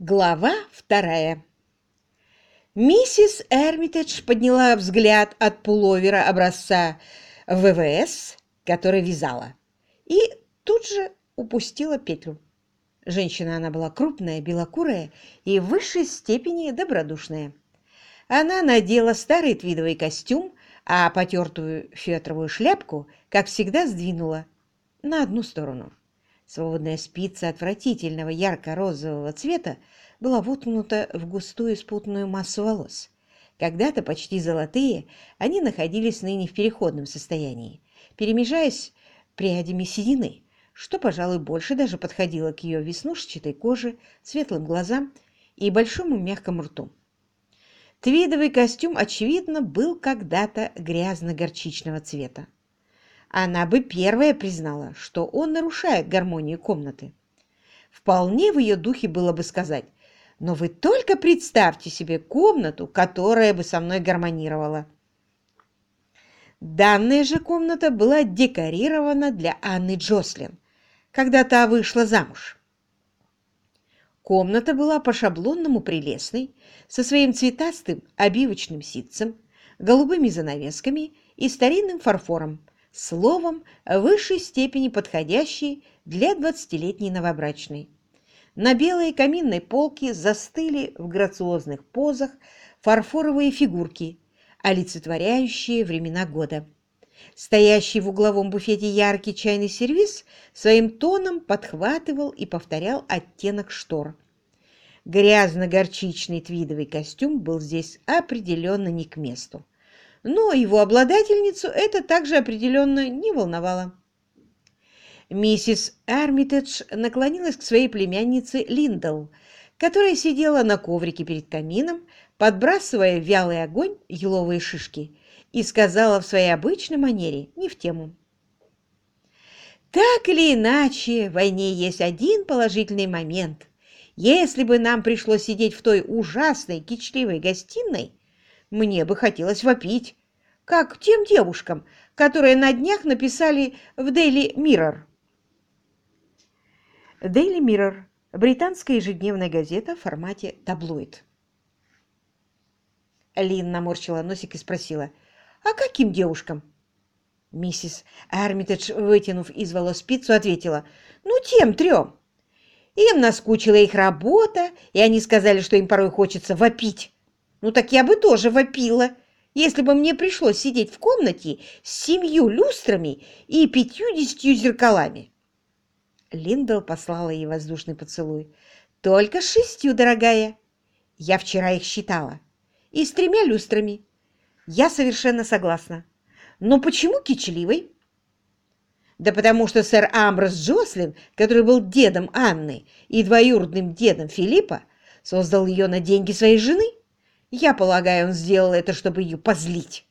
Глава вторая. Миссис Эрмитедж подняла взгляд от пуловера образца ВВС, который вязала, и тут же упустила петлю. Женщина она была крупная, белокурая и в высшей степени добродушная. Она надела старый твидовый костюм, а потертую фетровую шляпку, как всегда, сдвинула на одну сторону. Свободная спица отвратительного ярко-розового цвета была воткнута в густую спутанную массу волос. Когда-то почти золотые, они находились ныне в переходном состоянии, перемежаясь прядями седины, что, пожалуй, больше даже подходило к ее веснушчатой коже, светлым глазам и большому мягкому рту. Твидовый костюм, очевидно, был когда-то грязно-горчичного цвета она бы первая признала, что он нарушает гармонию комнаты. Вполне в ее духе было бы сказать, но вы только представьте себе комнату, которая бы со мной гармонировала. Данная же комната была декорирована для Анны Джослин, когда та вышла замуж. Комната была по-шаблонному прелестной, со своим цветастым обивочным ситцем, голубыми занавесками и старинным фарфором, словом, в высшей степени подходящий для двадцатилетней новобрачной. На белой каминной полке застыли в грациозных позах фарфоровые фигурки, олицетворяющие времена года. Стоящий в угловом буфете яркий чайный сервиз своим тоном подхватывал и повторял оттенок штор. Грязно-горчичный твидовый костюм был здесь определенно не к месту но его обладательницу это также определенно не волновало. Миссис Армитедж наклонилась к своей племяннице Линдл, которая сидела на коврике перед камином, подбрасывая в вялый огонь еловые шишки, и сказала в своей обычной манере, не в тему. «Так или иначе, в войне есть один положительный момент. Если бы нам пришлось сидеть в той ужасной кичливой гостиной, мне бы хотелось вопить, как тем девушкам, которые на днях написали в Daily Mirror. Daily Mirror – британская ежедневная газета в формате таблоид. Лин наморщила носик и спросила, «А каким девушкам?» Миссис Армитедж, вытянув из волос спицу, ответила, «Ну, тем трем. Им наскучила их работа, и они сказали, что им порой хочется вопить. Ну так я бы тоже вопила, если бы мне пришлось сидеть в комнате с семью люстрами и пятьюдесятью зеркалами. Линдл послала ей воздушный поцелуй. «Только с шестью, дорогая. Я вчера их считала. И с тремя люстрами. Я совершенно согласна. Но почему кичливый?» Да потому что сэр Амброс Джослин, который был дедом Анны и двоюродным дедом Филиппа, создал ее на деньги своей жены. Я полагаю, он сделал это, чтобы ее позлить.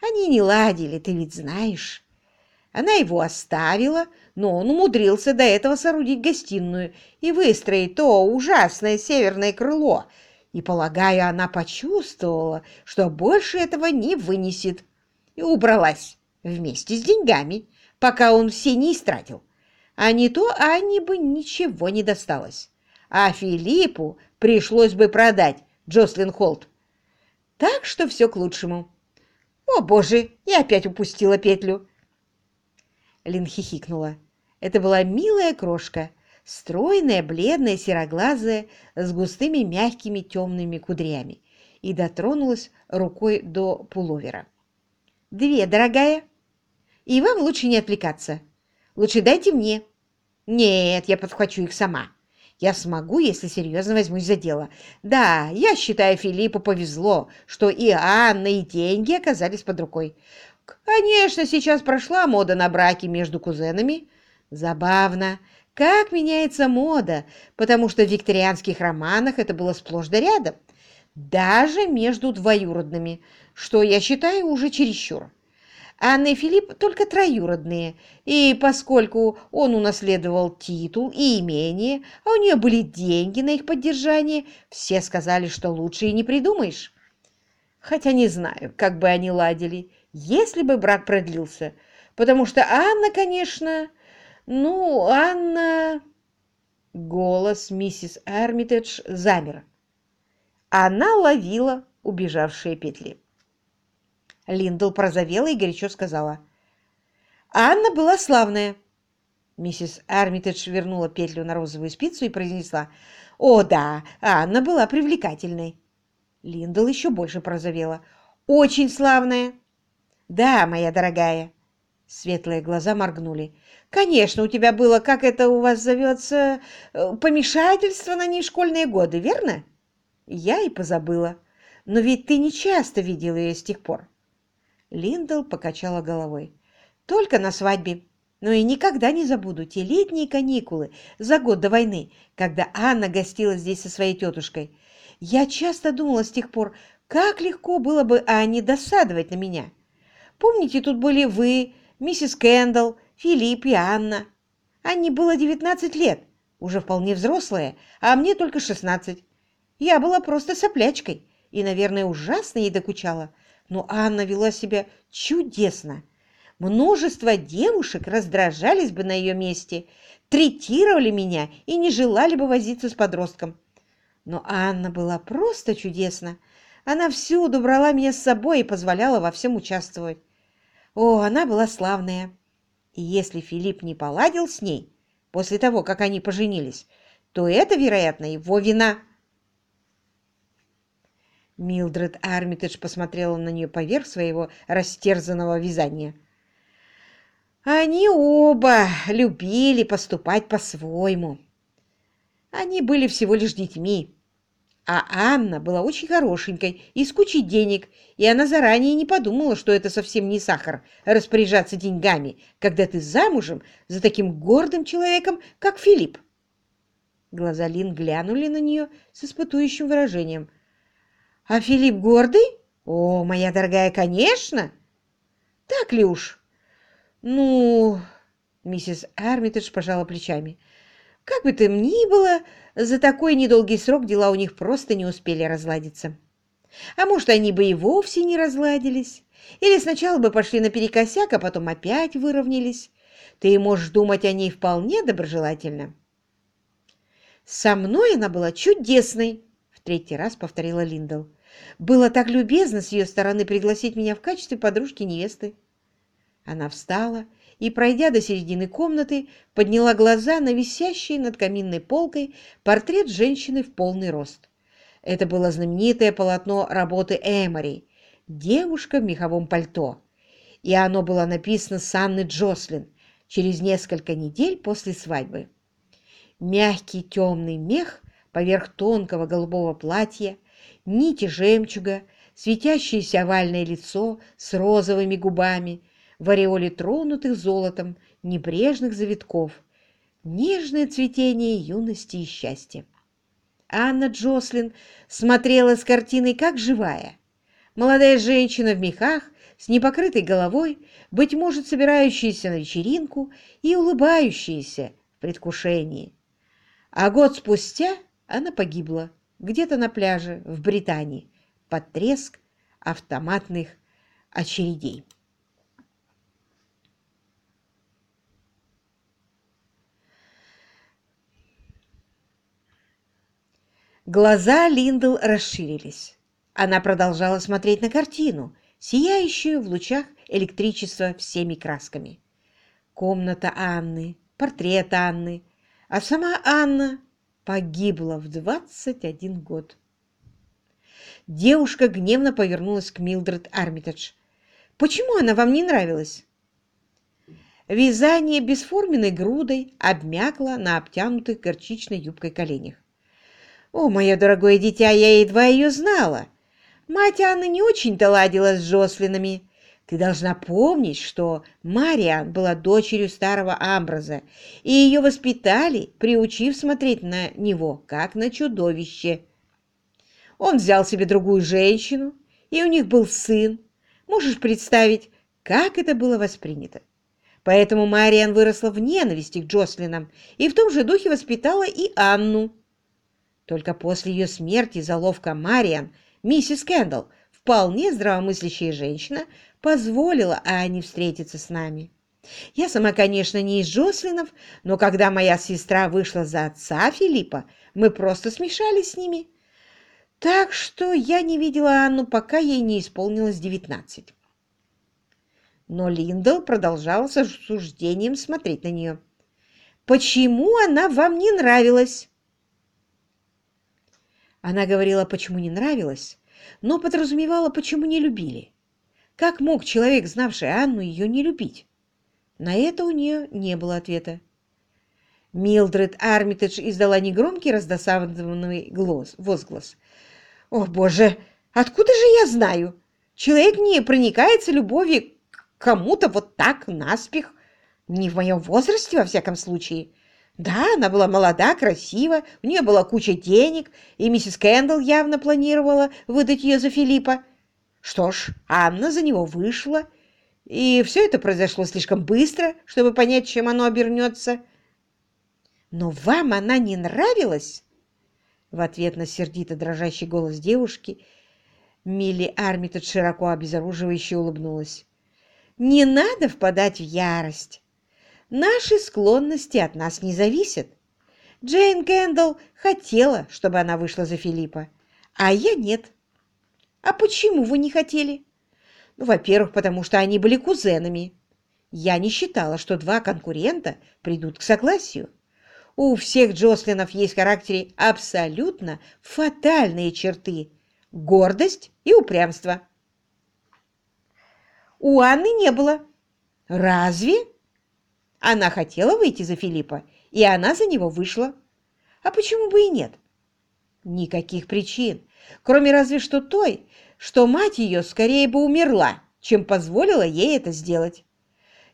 Они не ладили, ты ведь знаешь. Она его оставила, но он умудрился до этого соорудить гостиную и выстроить то ужасное северное крыло. И, полагаю, она почувствовала, что больше этого не вынесет. И убралась вместе с деньгами, пока он все не истратил. А не то Анне бы ничего не досталось. А Филиппу пришлось бы продать Джослин Холт так что все к лучшему. О, боже, я опять упустила петлю. Лин хихикнула. Это была милая крошка, стройная, бледная, сероглазая, с густыми мягкими темными кудрями, и дотронулась рукой до пуловера. «Две, дорогая. И вам лучше не отвлекаться. Лучше дайте мне. Нет, я подхвачу их сама. Я смогу, если серьезно возьмусь за дело. Да, я считаю, Филиппу повезло, что и Анна, и деньги оказались под рукой. Конечно, сейчас прошла мода на браки между кузенами. Забавно, как меняется мода, потому что в викторианских романах это было сплошь да рядом. Даже между двоюродными, что я считаю уже чересчур. Анна и Филипп только троюродные, и поскольку он унаследовал титул и имение, а у нее были деньги на их поддержание, все сказали, что лучше и не придумаешь. Хотя не знаю, как бы они ладили, если бы брак продлился, потому что Анна, конечно, ну, Анна... Голос миссис Армитедж замер. Она ловила убежавшие петли. Линдл порозовела и горячо сказала. «Анна была славная». Миссис Армитедж вернула петлю на розовую спицу и произнесла. «О, да, Анна была привлекательной». Линдл еще больше порозовела. «Очень славная». «Да, моя дорогая». Светлые глаза моргнули. «Конечно, у тебя было, как это у вас зовется, э, помешательство на нешкольные годы, верно?» «Я и позабыла. Но ведь ты не часто видела ее с тех пор». Линдл покачала головой. «Только на свадьбе. Но и никогда не забуду те летние каникулы за год до войны, когда Анна гостила здесь со своей тетушкой. Я часто думала с тех пор, как легко было бы Анне досадовать на меня. Помните, тут были вы, миссис Кэндалл, Филипп и Анна. Анне было 19 лет, уже вполне взрослая, а мне только 16. Я была просто соплячкой и, наверное, ужасно ей докучала. Но Анна вела себя чудесно. Множество девушек раздражались бы на ее месте, третировали меня и не желали бы возиться с подростком. Но Анна была просто чудесна. Она всюду брала меня с собой и позволяла во всем участвовать. О, она была славная. И если Филипп не поладил с ней после того, как они поженились, то это, вероятно, его вина. Милдред Армитедж посмотрела на нее поверх своего растерзанного вязания. Они оба любили поступать по-своему. Они были всего лишь детьми, а Анна была очень хорошенькой и с кучей денег, и она заранее не подумала, что это совсем не сахар распоряжаться деньгами, когда ты замужем за таким гордым человеком, как Филипп. Глаза Лин глянули на нее с испытующим выражением. «А Филипп гордый? О, моя дорогая, конечно!» «Так ли уж?» «Ну...» — миссис Армитедж пожала плечами. «Как бы то ни было, за такой недолгий срок дела у них просто не успели разладиться. А может, они бы и вовсе не разладились. Или сначала бы пошли наперекосяк, а потом опять выровнялись. Ты можешь думать о ней вполне доброжелательно. «Со мной она была чудесной», — в третий раз повторила Линдл. «Было так любезно с ее стороны пригласить меня в качестве подружки-невесты». Она встала и, пройдя до середины комнаты, подняла глаза на висящий над каминной полкой портрет женщины в полный рост. Это было знаменитое полотно работы Эмори «Девушка в меховом пальто», и оно было написано с Анны Джослин через несколько недель после свадьбы. Мягкий темный мех поверх тонкого голубого платья, нити жемчуга, светящееся овальное лицо с розовыми губами – в ореоле тронутых золотом небрежных завитков, нежное цветение юности и счастья. Анна Джослин смотрела с картиной как живая. Молодая женщина в мехах, с непокрытой головой, быть может, собирающаяся на вечеринку и улыбающаяся в предвкушении. А год спустя она погибла где-то на пляже в Британии под треск автоматных очередей. Глаза Линдл расширились. Она продолжала смотреть на картину, сияющую в лучах электричества всеми красками. Комната Анны, портрет Анны, а сама Анна погибла в 21 год. Девушка гневно повернулась к Милдред Армитедж. «Почему она вам не нравилась?» Вязание бесформенной грудой обмякло на обтянутых горчичной юбкой коленях. «О, мое дорогое дитя, я едва ее знала. Мать Анны не очень-то ладила с Жослинами. Ты должна помнить, что Мариан была дочерью старого Амбраза, и ее воспитали, приучив смотреть на него, как на чудовище. Он взял себе другую женщину, и у них был сын. Можешь представить, как это было воспринято? Поэтому Мариан выросла в ненависти к Джослинам и в том же духе воспитала и Анну. Только после ее смерти заловка Мариан, миссис Кэндалл, вполне здравомыслящая женщина, позволила Анне встретиться с нами. Я сама, конечно, не из Джослинов, но когда моя сестра вышла за отца Филиппа, мы просто смешались с ними. Так что я не видела Анну, пока ей не исполнилось девятнадцать. Но Линдл продолжал с осуждением смотреть на нее. «Почему она вам не нравилась?» Она говорила, почему не нравилась, но подразумевала, почему не любили. Как мог человек, знавший Анну, ее не любить? На это у нее не было ответа. Милдред Армитедж издала негромкий раздосадованный возглас. «О, Боже, откуда же я знаю? Человек не проникается любовью к кому-то вот так, наспех. Не в моем возрасте, во всяком случае. Да, она была молода, красива, у нее была куча денег, и миссис Кэндалл явно планировала выдать ее за Филиппа. Что ж, Анна за него вышла, и все это произошло слишком быстро, чтобы понять, чем оно обернется. Но вам она не нравилась? В ответ на сердито дрожащий голос девушки Милли Армитед широко обезоруживающе улыбнулась. «Не надо впадать в ярость. Наши склонности от нас не зависят. Джейн Кэндалл хотела, чтобы она вышла за Филиппа, а я нет. А почему вы не хотели? Ну, во-первых, потому что они были кузенами. Я не считала, что два конкурента придут к согласию. У всех Джослинов есть в характере абсолютно фатальные черты – гордость и упрямство. У Анны не было. Разве? Она хотела выйти за Филиппа, и она за него вышла. А почему бы и нет? Никаких причин, кроме разве что той, что мать ее скорее бы умерла, чем позволила ей это сделать.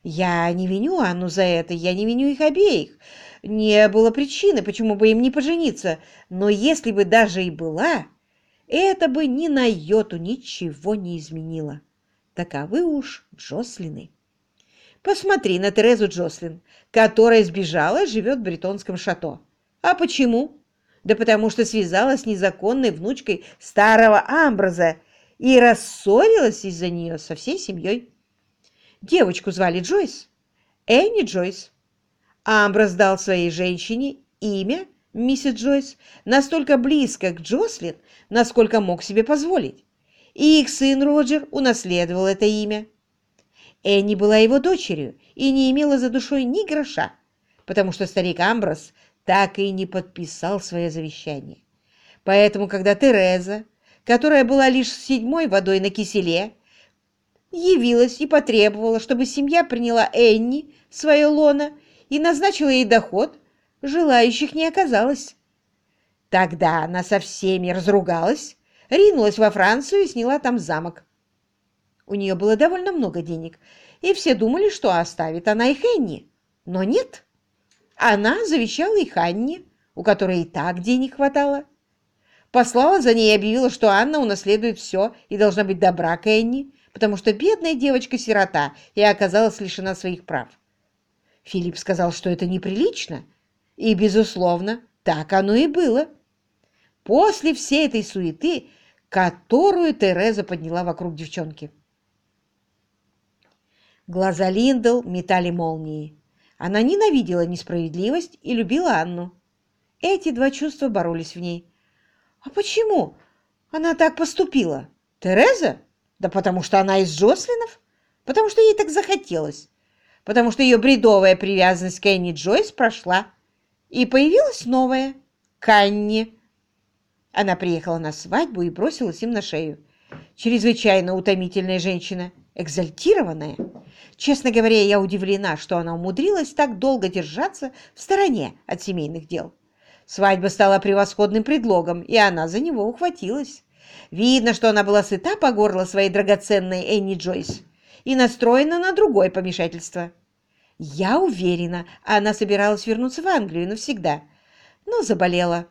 Я не виню Анну за это, я не виню их обеих. Не было причины, почему бы им не пожениться, но если бы даже и была, это бы ни на йоту ничего не изменило. Таковы уж Джослины. Посмотри на Терезу Джослин, которая сбежала, живет в бретонском шато. А почему? Да потому что связалась с незаконной внучкой старого Амбраза и рассорилась из-за нее со всей семьей. Девочку звали Джойс. Энни Джойс. Амброс дал своей женщине имя миссис Джойс настолько близко к Джослин, насколько мог себе позволить. И их сын Роджер унаследовал это имя. Энни была его дочерью и не имела за душой ни гроша, потому что старик Амброс так и не подписал свое завещание. Поэтому, когда Тереза, которая была лишь седьмой водой на киселе, явилась и потребовала, чтобы семья приняла Энни свое лоно и назначила ей доход, желающих не оказалось. Тогда она со всеми разругалась, ринулась во Францию и сняла там замок. У нее было довольно много денег, и все думали, что оставит она их Энни. Но нет. Она завещала их Анне, у которой и так денег хватало. Послала за ней и объявила, что Анна унаследует все и должна быть добра к Энни, потому что бедная девочка-сирота и оказалась лишена своих прав. Филипп сказал, что это неприлично, и, безусловно, так оно и было. После всей этой суеты, которую Тереза подняла вокруг девчонки. Глаза Линдл метали молнии. Она ненавидела несправедливость и любила Анну. Эти два чувства боролись в ней. А почему она так поступила? Тереза? Да потому что она из Джослинов. Потому что ей так захотелось. Потому что ее бредовая привязанность к Энни Джойс прошла. И появилась новая – Канни. Она приехала на свадьбу и бросилась им на шею. Чрезвычайно утомительная женщина, экзальтированная. Честно говоря, я удивлена, что она умудрилась так долго держаться в стороне от семейных дел. Свадьба стала превосходным предлогом, и она за него ухватилась. Видно, что она была сыта по горло своей драгоценной Энни Джойс и настроена на другое помешательство. Я уверена, она собиралась вернуться в Англию навсегда, но заболела.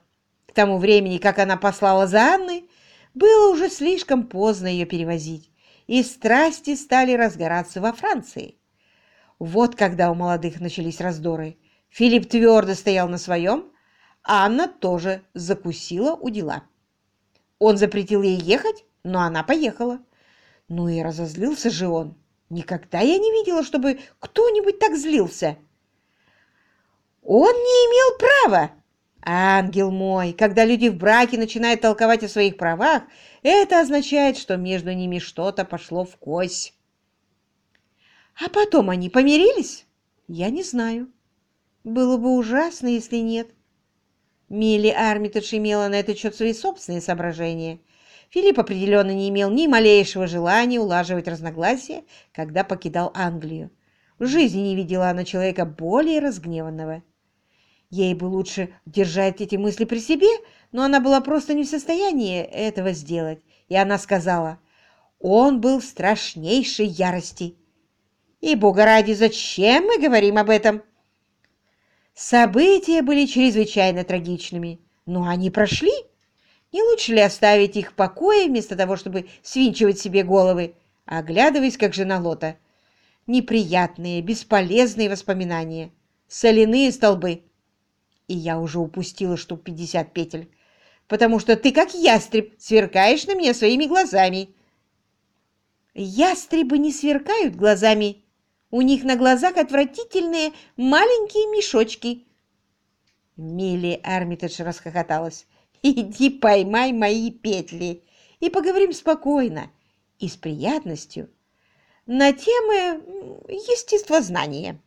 К тому времени, как она послала за Анной, было уже слишком поздно ее перевозить и страсти стали разгораться во Франции. Вот когда у молодых начались раздоры. Филипп твердо стоял на своем, а Анна тоже закусила у дела. Он запретил ей ехать, но она поехала. Ну и разозлился же он. Никогда я не видела, чтобы кто-нибудь так злился. Он не имел права. Ангел мой, когда люди в браке начинают толковать о своих правах, это означает, что между ними что-то пошло в кость. А потом они помирились? Я не знаю. Было бы ужасно, если нет. Милли Армитедж имела на этот счет свои собственные соображения. Филипп определенно не имел ни малейшего желания улаживать разногласия, когда покидал Англию. В жизни не видела она человека более разгневанного. Ей бы лучше держать эти мысли при себе, но она была просто не в состоянии этого сделать. И она сказала, он был в страшнейшей ярости. И, бога ради, зачем мы говорим об этом? События были чрезвычайно трагичными, но они прошли. Не лучше ли оставить их в покое, вместо того, чтобы свинчивать себе головы, оглядываясь, как жена Лота? Неприятные, бесполезные воспоминания, соляные столбы и я уже упустила штук пятьдесят петель, потому что ты, как ястреб, сверкаешь на меня своими глазами. Ястребы не сверкают глазами. У них на глазах отвратительные маленькие мешочки. Милли Армитедж расхохоталась. «Иди поймай мои петли и поговорим спокойно и с приятностью на темы естествознания».